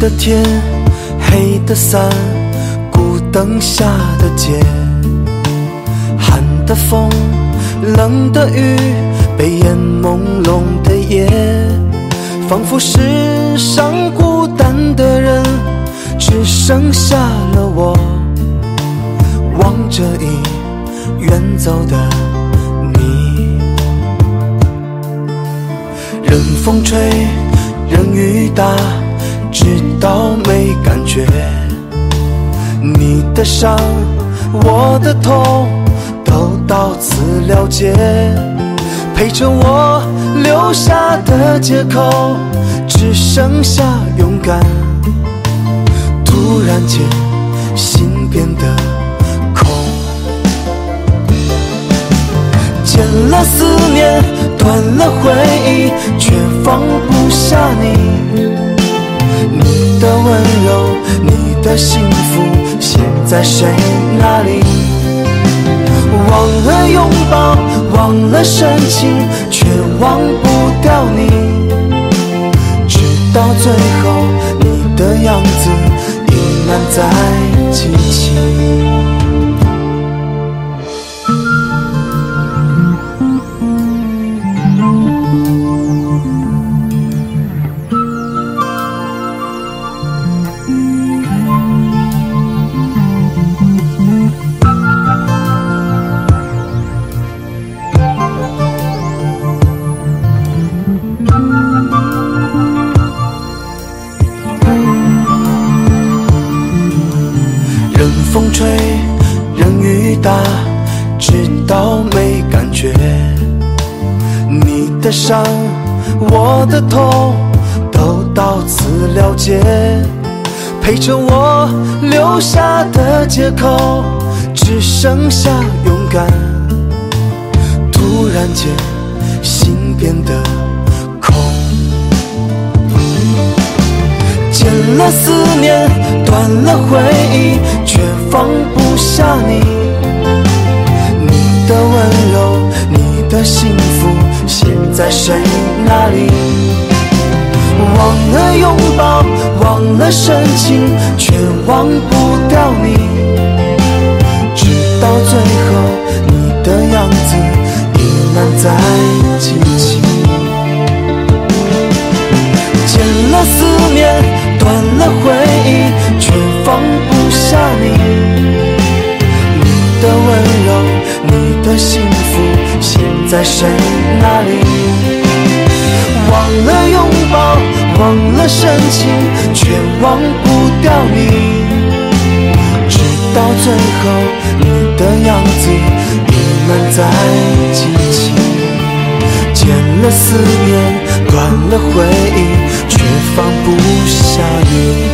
的天，黑的伞，孤灯下的街，寒的风，冷的雨，被烟朦胧的夜，仿佛世上孤单的人，只剩下了我，望着已远走的你，任风吹，任雨打。直到没感觉，你的伤，我的痛，都到此了结。陪着我留下的借口，只剩下勇敢。突然间，心变得空，剪了思念，断了回忆，却放不下你。你的温柔，你的幸福，现在谁那里？忘了拥抱，忘了深情，却忘不掉你。直到最后，直到没感觉。你的伤，我的痛，都到此了结。陪着我留下的借口，只剩下勇敢。突然间，心变得空，剪了思念，断了回忆。却放不下你，你的温柔，你的幸福，现在谁那里？忘了拥抱，忘了深情，却忘不掉你。直到最后，你的样子依然在在谁那里？忘了拥抱，忘了深情，却忘不掉你。直到最后，你的样子依然在记起。剪了思念，断了回忆，却放不下你。